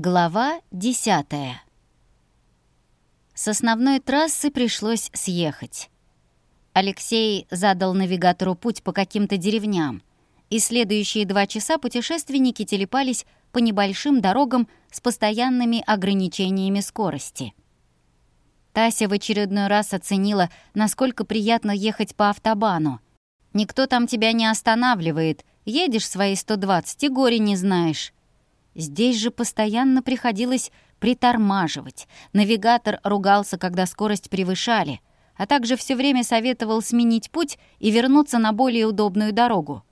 Глава 10 С основной трассы пришлось съехать. Алексей задал навигатору путь по каким-то деревням, и следующие два часа путешественники телепались по небольшим дорогам с постоянными ограничениями скорости. Тася в очередной раз оценила, насколько приятно ехать по автобану. Никто там тебя не останавливает, едешь свои 120 и горе не знаешь. Здесь же постоянно приходилось притормаживать. Навигатор ругался, когда скорость превышали, а также все время советовал сменить путь и вернуться на более удобную дорогу.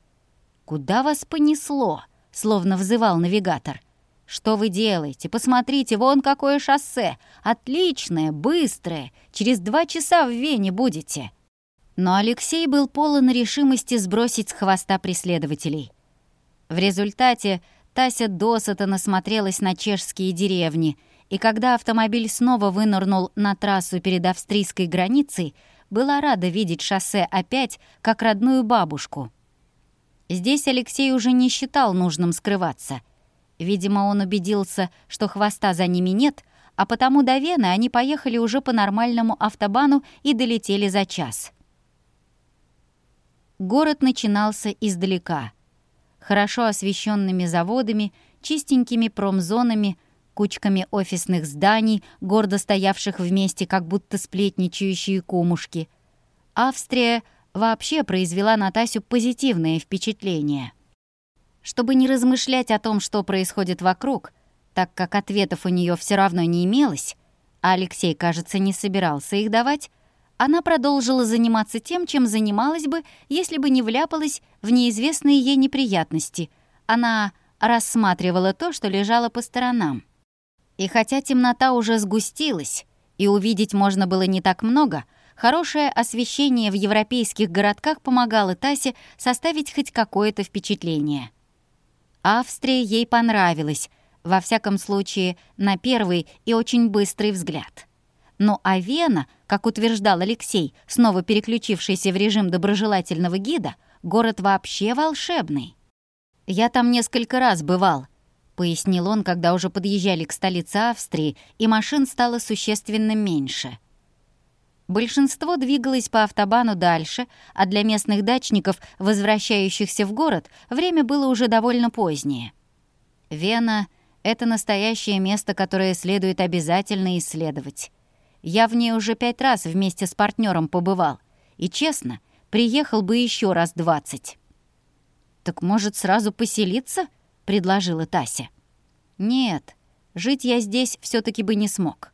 «Куда вас понесло?» — словно взывал навигатор. «Что вы делаете? Посмотрите, вон какое шоссе! Отличное, быстрое! Через два часа в Вене будете!» Но Алексей был полон решимости сбросить с хвоста преследователей. В результате Тася досыта насмотрелась на чешские деревни, и когда автомобиль снова вынырнул на трассу перед австрийской границей, была рада видеть шоссе опять как родную бабушку. Здесь Алексей уже не считал нужным скрываться. Видимо, он убедился, что хвоста за ними нет, а потому до Вены они поехали уже по нормальному автобану и долетели за час. Город начинался издалека — хорошо освещенными заводами, чистенькими промзонами, кучками офисных зданий, гордо стоявших вместе, как будто сплетничающие кумушки. Австрия вообще произвела на Тасю позитивное впечатление. Чтобы не размышлять о том, что происходит вокруг, так как ответов у нее все равно не имелось, а Алексей, кажется, не собирался их давать, она продолжила заниматься тем, чем занималась бы, если бы не вляпалась в неизвестные ей неприятности. Она рассматривала то, что лежало по сторонам. И хотя темнота уже сгустилась, и увидеть можно было не так много, хорошее освещение в европейских городках помогало Тасе составить хоть какое-то впечатление. Австрия ей понравилась, во всяком случае, на первый и очень быстрый взгляд. Но Авена, как утверждал Алексей, снова переключившийся в режим доброжелательного гида, город вообще волшебный. «Я там несколько раз бывал», — пояснил он, когда уже подъезжали к столице Австрии, и машин стало существенно меньше. Большинство двигалось по автобану дальше, а для местных дачников, возвращающихся в город, время было уже довольно позднее. Вена — это настоящее место, которое следует обязательно исследовать. Я в ней уже пять раз вместе с партнером побывал. И честно, приехал бы еще раз двадцать. «Так, может, сразу поселиться?» — предложила Тася. «Нет, жить я здесь все таки бы не смог.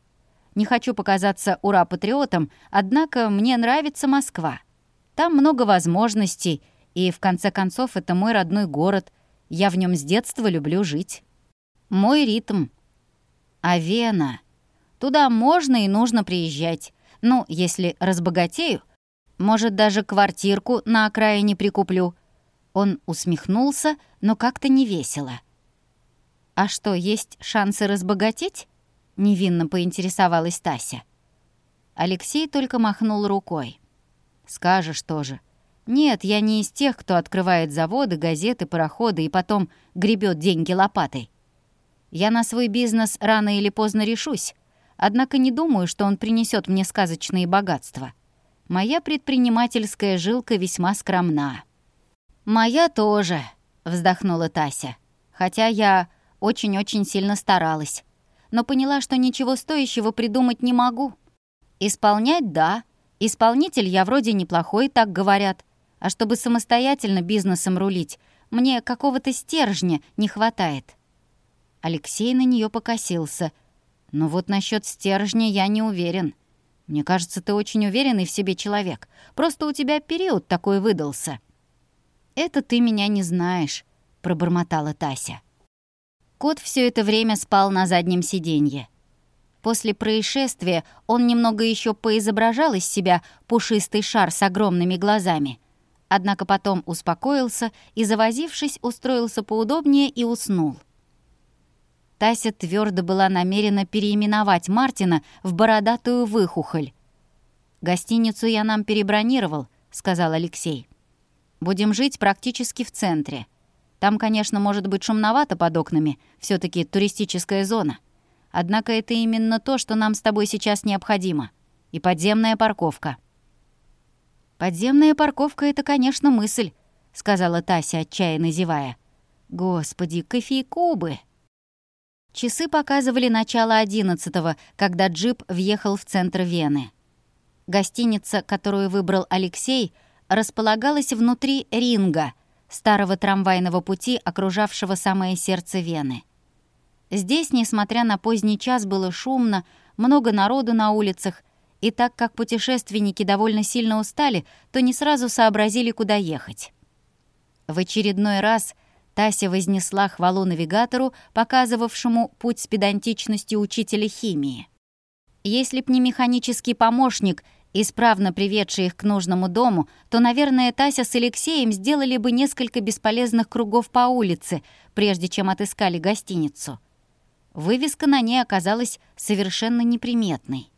Не хочу показаться ура-патриотом, однако мне нравится Москва. Там много возможностей, и, в конце концов, это мой родной город. Я в нем с детства люблю жить. Мой ритм. А Вена... Туда можно и нужно приезжать. Ну, если разбогатею, может, даже квартирку на окраине прикуплю». Он усмехнулся, но как-то не весело. «А что, есть шансы разбогатеть?» — невинно поинтересовалась Тася. Алексей только махнул рукой. «Скажешь тоже. Нет, я не из тех, кто открывает заводы, газеты, пароходы и потом гребет деньги лопатой. Я на свой бизнес рано или поздно решусь, Однако не думаю, что он принесет мне сказочные богатства. Моя предпринимательская жилка весьма скромна. «Моя тоже», — вздохнула Тася. «Хотя я очень-очень сильно старалась. Но поняла, что ничего стоящего придумать не могу. Исполнять — да. Исполнитель я вроде неплохой, так говорят. А чтобы самостоятельно бизнесом рулить, мне какого-то стержня не хватает». Алексей на нее покосился — но вот насчет стержня я не уверен. Мне кажется, ты очень уверенный в себе человек. Просто у тебя период такой выдался». «Это ты меня не знаешь», — пробормотала Тася. Кот все это время спал на заднем сиденье. После происшествия он немного еще поизображал из себя пушистый шар с огромными глазами. Однако потом успокоился и, завозившись, устроился поудобнее и уснул. Тася твердо была намерена переименовать Мартина в бородатую выхухоль. «Гостиницу я нам перебронировал», — сказал Алексей. «Будем жить практически в центре. Там, конечно, может быть шумновато под окнами, все таки туристическая зона. Однако это именно то, что нам с тобой сейчас необходимо. И подземная парковка». «Подземная парковка — это, конечно, мысль», — сказала Тася, отчаянно зевая. «Господи, кофейку бы!» Часы показывали начало одиннадцатого, когда джип въехал в центр Вены. Гостиница, которую выбрал Алексей, располагалась внутри ринга, старого трамвайного пути, окружавшего самое сердце Вены. Здесь, несмотря на поздний час, было шумно, много народу на улицах, и так как путешественники довольно сильно устали, то не сразу сообразили, куда ехать. В очередной раз Тася вознесла хвалу навигатору, показывавшему путь с педантичностью учителя химии. Если б не механический помощник, исправно приведший их к нужному дому, то, наверное, Тася с Алексеем сделали бы несколько бесполезных кругов по улице, прежде чем отыскали гостиницу. Вывеска на ней оказалась совершенно неприметной.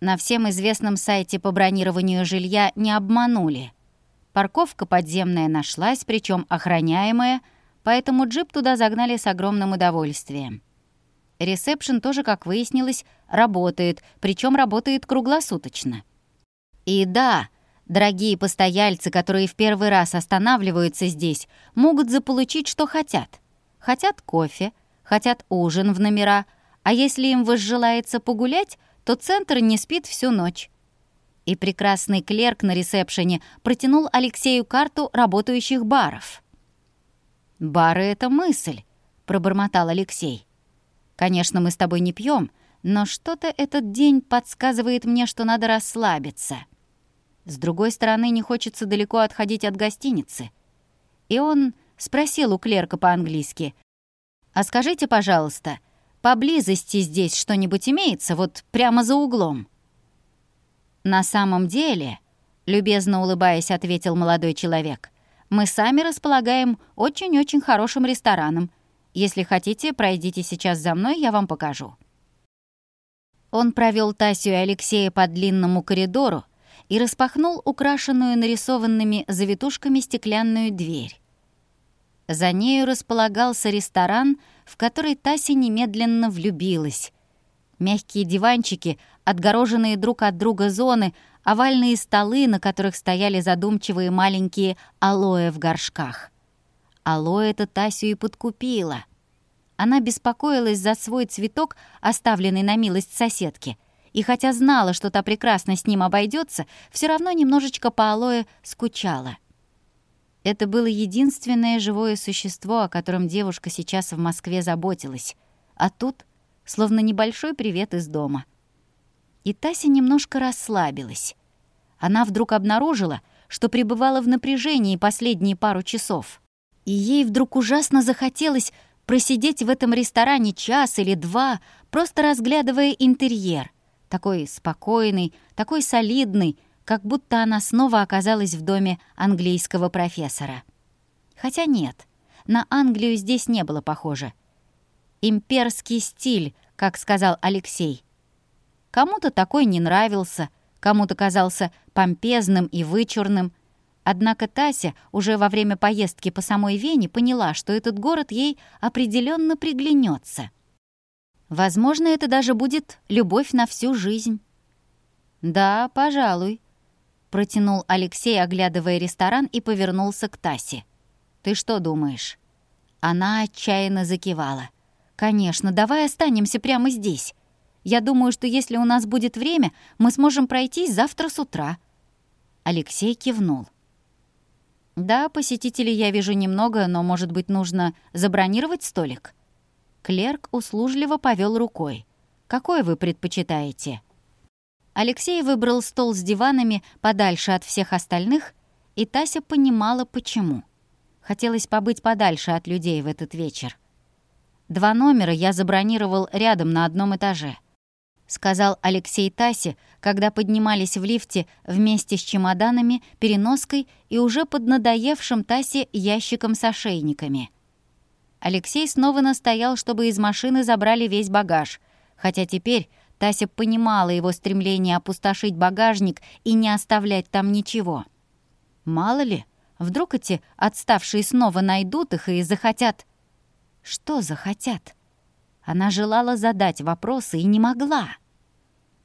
На всем известном сайте по бронированию жилья не обманули. Парковка подземная нашлась, причем охраняемая, поэтому джип туда загнали с огромным удовольствием. Ресепшн тоже, как выяснилось, работает, причем работает круглосуточно. И да, дорогие постояльцы, которые в первый раз останавливаются здесь, могут заполучить, что хотят. Хотят кофе, хотят ужин в номера, а если им возжелается погулять, то центр не спит всю ночь и прекрасный клерк на ресепшене протянул Алексею карту работающих баров. «Бары — это мысль», — пробормотал Алексей. «Конечно, мы с тобой не пьем, но что-то этот день подсказывает мне, что надо расслабиться. С другой стороны, не хочется далеко отходить от гостиницы». И он спросил у клерка по-английски, «А скажите, пожалуйста, поблизости здесь что-нибудь имеется, вот прямо за углом?» «На самом деле», — любезно улыбаясь, ответил молодой человек, «мы сами располагаем очень-очень хорошим рестораном. Если хотите, пройдите сейчас за мной, я вам покажу». Он провел Тасю и Алексея по длинному коридору и распахнул украшенную нарисованными завитушками стеклянную дверь. За нею располагался ресторан, в который Тася немедленно влюбилась. Мягкие диванчики, отгороженные друг от друга зоны, овальные столы, на которых стояли задумчивые маленькие алоэ в горшках. Алоэ-то Тасю и подкупила. Она беспокоилась за свой цветок, оставленный на милость соседки, и хотя знала, что та прекрасно с ним обойдется, все равно немножечко по алоэ скучала. Это было единственное живое существо, о котором девушка сейчас в Москве заботилась. А тут — словно небольшой привет из дома. И Тася немножко расслабилась. Она вдруг обнаружила, что пребывала в напряжении последние пару часов. И ей вдруг ужасно захотелось просидеть в этом ресторане час или два, просто разглядывая интерьер. Такой спокойный, такой солидный, как будто она снова оказалась в доме английского профессора. Хотя нет, на Англию здесь не было похоже — имперский стиль, как сказал Алексей. Кому-то такой не нравился, кому-то казался помпезным и вычурным. Однако Тася уже во время поездки по самой Вене поняла, что этот город ей определенно приглянется. Возможно, это даже будет любовь на всю жизнь. «Да, пожалуй», — протянул Алексей, оглядывая ресторан, и повернулся к Тасе. «Ты что думаешь?» Она отчаянно закивала. «Конечно, давай останемся прямо здесь. Я думаю, что если у нас будет время, мы сможем пройтись завтра с утра». Алексей кивнул. «Да, посетителей я вижу немного, но, может быть, нужно забронировать столик?» Клерк услужливо повел рукой. «Какой вы предпочитаете?» Алексей выбрал стол с диванами подальше от всех остальных, и Тася понимала, почему. Хотелось побыть подальше от людей в этот вечер. Два номера я забронировал рядом на одном этаже», — сказал Алексей Тасе, когда поднимались в лифте вместе с чемоданами, переноской и уже под надоевшим Тасе ящиком с ошейниками. Алексей снова настоял, чтобы из машины забрали весь багаж, хотя теперь Тася понимала его стремление опустошить багажник и не оставлять там ничего. Мало ли, Вдруг эти отставшие снова найдут их и захотят... Что захотят? Она желала задать вопросы и не могла.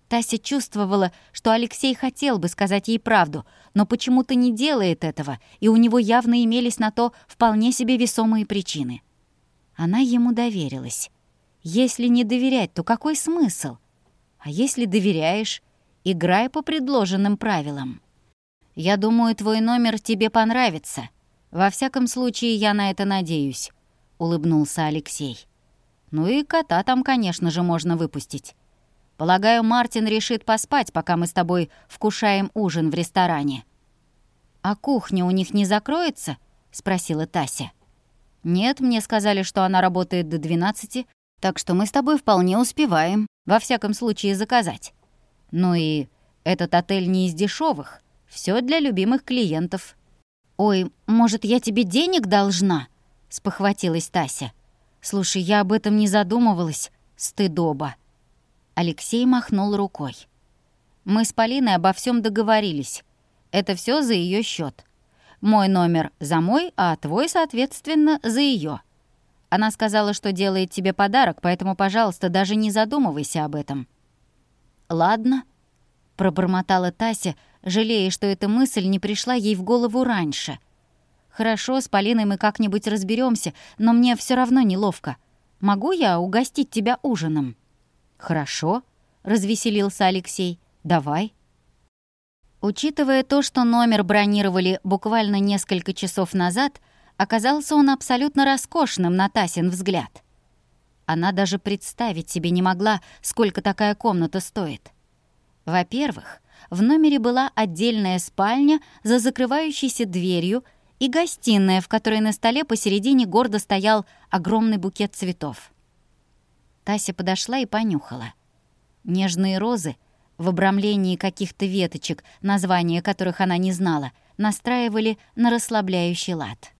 Тася чувствовала, что Алексей хотел бы сказать ей правду, но почему-то не делает этого, и у него явно имелись на то вполне себе весомые причины. Она ему доверилась. Если не доверять, то какой смысл? А если доверяешь, играй по предложенным правилам. Я думаю, твой номер тебе понравится. Во всяком случае, я на это надеюсь», — улыбнулся Алексей. «Ну и кота там, конечно же, можно выпустить. Полагаю, Мартин решит поспать, пока мы с тобой вкушаем ужин в ресторане». «А кухня у них не закроется?» — спросила Тася. «Нет, мне сказали, что она работает до 12, так что мы с тобой вполне успеваем, во всяком случае, заказать. Ну и этот отель не из дешевых, все для любимых клиентов». «Ой, может, я тебе денег должна?» — спохватилась Тася. «Слушай, я об этом не задумывалась. Стыдоба». Алексей махнул рукой. «Мы с Полиной обо всем договорились. Это все за ее счет. Мой номер за мой, а твой, соответственно, за ее. Она сказала, что делает тебе подарок, поэтому, пожалуйста, даже не задумывайся об этом». «Ладно», — пробормотала Тася, жалея, что эта мысль не пришла ей в голову раньше. «Хорошо, с Полиной мы как-нибудь разберемся, но мне все равно неловко. Могу я угостить тебя ужином?» «Хорошо», — развеселился Алексей. «Давай». Учитывая то, что номер бронировали буквально несколько часов назад, оказался он абсолютно роскошным на Тасин взгляд. Она даже представить себе не могла, сколько такая комната стоит. Во-первых, в номере была отдельная спальня за закрывающейся дверью и гостиная, в которой на столе посередине гордо стоял огромный букет цветов. Тася подошла и понюхала. Нежные розы в обрамлении каких-то веточек, названия которых она не знала, настраивали на расслабляющий лад.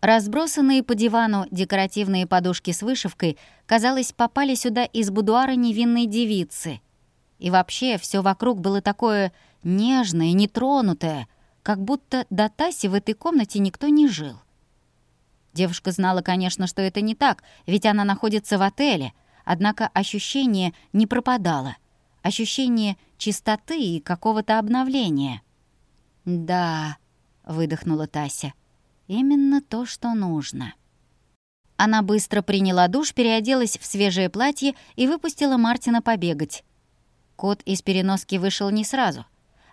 Разбросанные по дивану декоративные подушки с вышивкой, казалось, попали сюда из будуара невинной девицы. И вообще все вокруг было такое нежное, нетронутое, как будто до Таси в этой комнате никто не жил. Девушка знала, конечно, что это не так, ведь она находится в отеле — Однако ощущение не пропадало. Ощущение чистоты и какого-то обновления. «Да», — выдохнула Тася, — «именно то, что нужно». Она быстро приняла душ, переоделась в свежее платье и выпустила Мартина побегать. Кот из переноски вышел не сразу.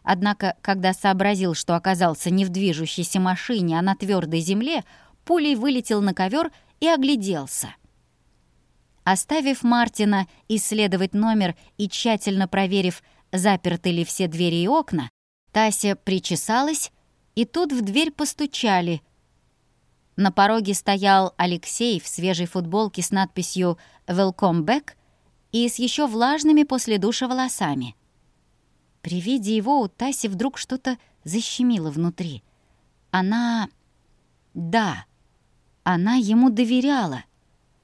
Однако, когда сообразил, что оказался не в движущейся машине, а на твердой земле, пулей вылетел на ковер и огляделся. Оставив Мартина исследовать номер и тщательно проверив, заперты ли все двери и окна, Тася причесалась, и тут в дверь постучали. На пороге стоял Алексей в свежей футболке с надписью «Welcome back» и с еще влажными после душа волосами. При виде его у Таси вдруг что-то защемило внутри. Она... Да, она ему доверяла —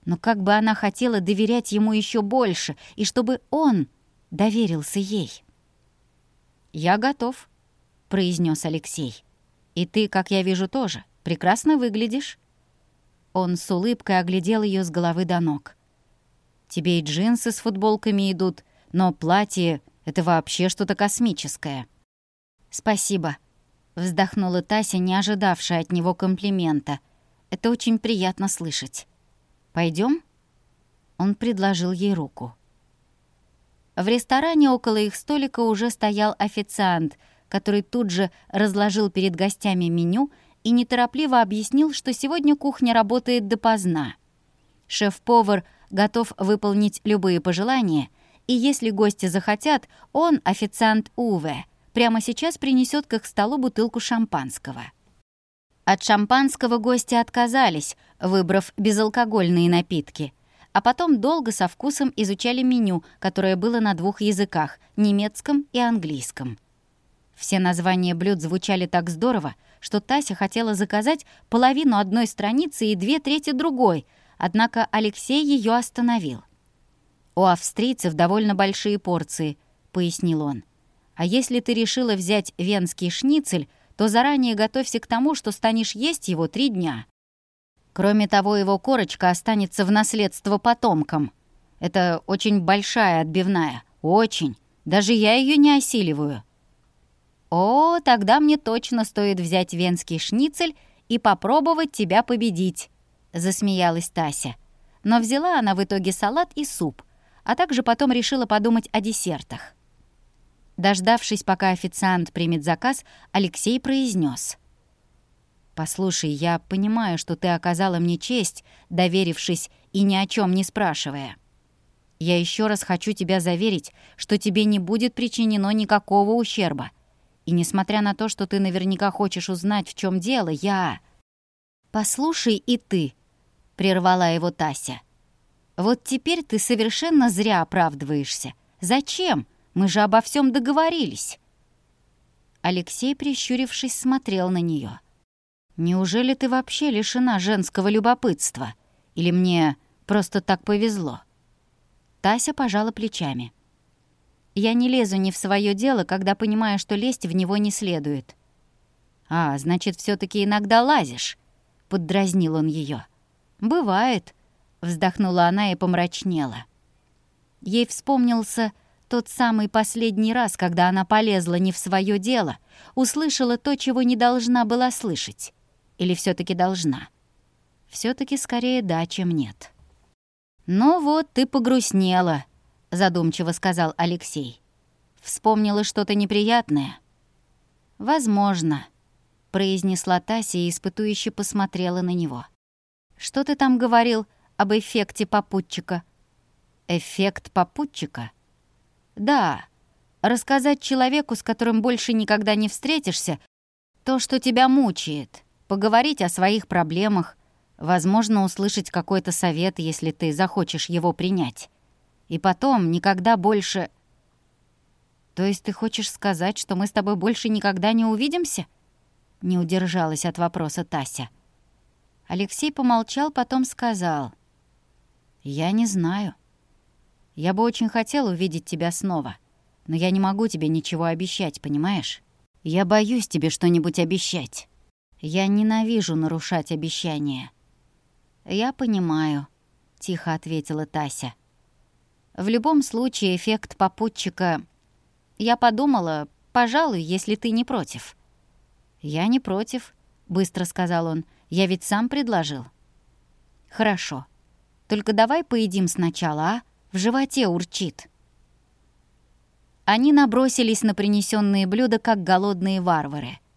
но как бы она хотела доверять ему еще больше, и чтобы он доверился ей. «Я готов», — произнес Алексей. «И ты, как я вижу, тоже. Прекрасно выглядишь». Он с улыбкой оглядел ее с головы до ног. «Тебе и джинсы с футболками идут, но платье — это вообще что-то космическое». «Спасибо», — вздохнула Тася, не ожидавшая от него комплимента. «Это очень приятно слышать». Пойдем? Он предложил ей руку. В ресторане около их столика уже стоял официант, который тут же разложил перед гостями меню и неторопливо объяснил, что сегодня кухня работает допоздна. Шеф-повар готов выполнить любые пожелания, и если гости захотят, он, официант Уве, прямо сейчас принесет к их столу бутылку шампанского. От шампанского гости отказались, выбрав безалкогольные напитки. А потом долго со вкусом изучали меню, которое было на двух языках — немецком и английском. Все названия блюд звучали так здорово, что Тася хотела заказать половину одной страницы и две трети другой, однако Алексей ее остановил. «У австрийцев довольно большие порции», — пояснил он. «А если ты решила взять венский шницель, то заранее готовься к тому, что станешь есть его три дня. Кроме того, его корочка останется в наследство потомкам. Это очень большая отбивная. Очень. Даже я ее не осиливаю. О, тогда мне точно стоит взять венский шницель и попробовать тебя победить, засмеялась Тася. Но взяла она в итоге салат и суп, а также потом решила подумать о десертах. Дождавшись, пока официант примет заказ, Алексей произнес: «Послушай, я понимаю, что ты оказала мне честь, доверившись и ни о чем не спрашивая. Я еще раз хочу тебя заверить, что тебе не будет причинено никакого ущерба. И несмотря на то, что ты наверняка хочешь узнать, в чем дело, я... «Послушай и ты», — прервала его Тася. «Вот теперь ты совершенно зря оправдываешься. Зачем? Мы же обо всем договорились». Алексей, прищурившись, смотрел на нее. «Неужели ты вообще лишена женского любопытства? Или мне просто так повезло?» Тася пожала плечами. «Я не лезу не в свое дело, когда понимаю, что лезть в него не следует». «А, значит, все таки иногда лазишь», — поддразнил он ее. «Бывает», — вздохнула она и помрачнела. Ей вспомнился тот самый последний раз, когда она полезла не в свое дело, услышала то, чего не должна была слышать. Или все таки должна? все таки скорее да, чем нет. «Ну вот, ты погрустнела», — задумчиво сказал Алексей. «Вспомнила что-то неприятное?» «Возможно», — произнесла Тася и испытующе посмотрела на него. «Что ты там говорил об эффекте попутчика?» «Эффект попутчика?» «Да, рассказать человеку, с которым больше никогда не встретишься, то, что тебя мучает, поговорить о своих проблемах, Возможно, услышать какой-то совет, если ты захочешь его принять. И потом никогда больше... То есть ты хочешь сказать, что мы с тобой больше никогда не увидимся? Не удержалась от вопроса Тася. Алексей помолчал, потом сказал. «Я не знаю. Я бы очень хотел увидеть тебя снова, но я не могу тебе ничего обещать, понимаешь? Я боюсь тебе что-нибудь обещать. Я ненавижу нарушать обещания». «Я понимаю», — тихо ответила Тася. «В любом случае эффект попутчика... Я подумала, пожалуй, если ты не против». «Я не против», — быстро сказал он. «Я ведь сам предложил». «Хорошо. Только давай поедим сначала, а? В животе урчит». Они набросились на принесенные блюда, как голодные варвары —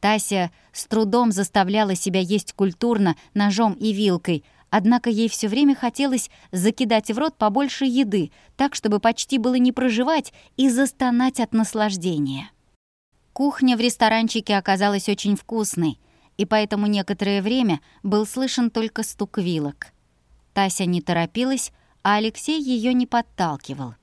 Тася с трудом заставляла себя есть культурно, ножом и вилкой, однако ей все время хотелось закидать в рот побольше еды, так, чтобы почти было не проживать и застонать от наслаждения. Кухня в ресторанчике оказалась очень вкусной, и поэтому некоторое время был слышен только стук вилок. Тася не торопилась, а Алексей ее не подталкивал.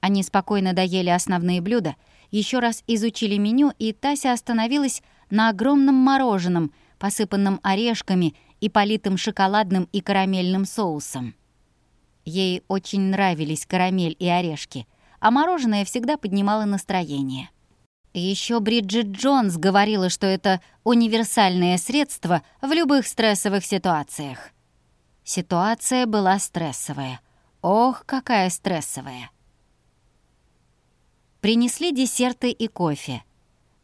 Они спокойно доели основные блюда — еще раз изучили меню, и Тася остановилась на огромном мороженом, посыпанном орешками и политым шоколадным и карамельным соусом. Ей очень нравились карамель и орешки, а мороженое всегда поднимало настроение. Еще Бриджит Джонс говорила, что это универсальное средство в любых стрессовых ситуациях. Ситуация была стрессовая. Ох, какая стрессовая! Принесли десерты и кофе.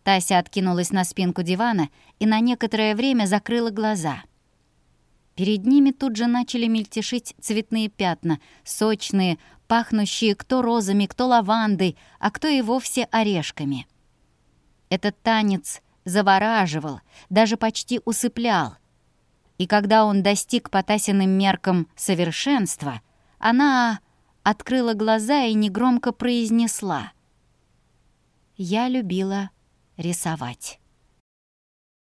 Тася откинулась на спинку дивана и на некоторое время закрыла глаза. Перед ними тут же начали мельтешить цветные пятна, сочные, пахнущие кто розами, кто лавандой, а кто и вовсе орешками. Этот танец завораживал, даже почти усыплял. И когда он достиг по Тасиным меркам совершенства, она открыла глаза и негромко произнесла — я любила рисовать.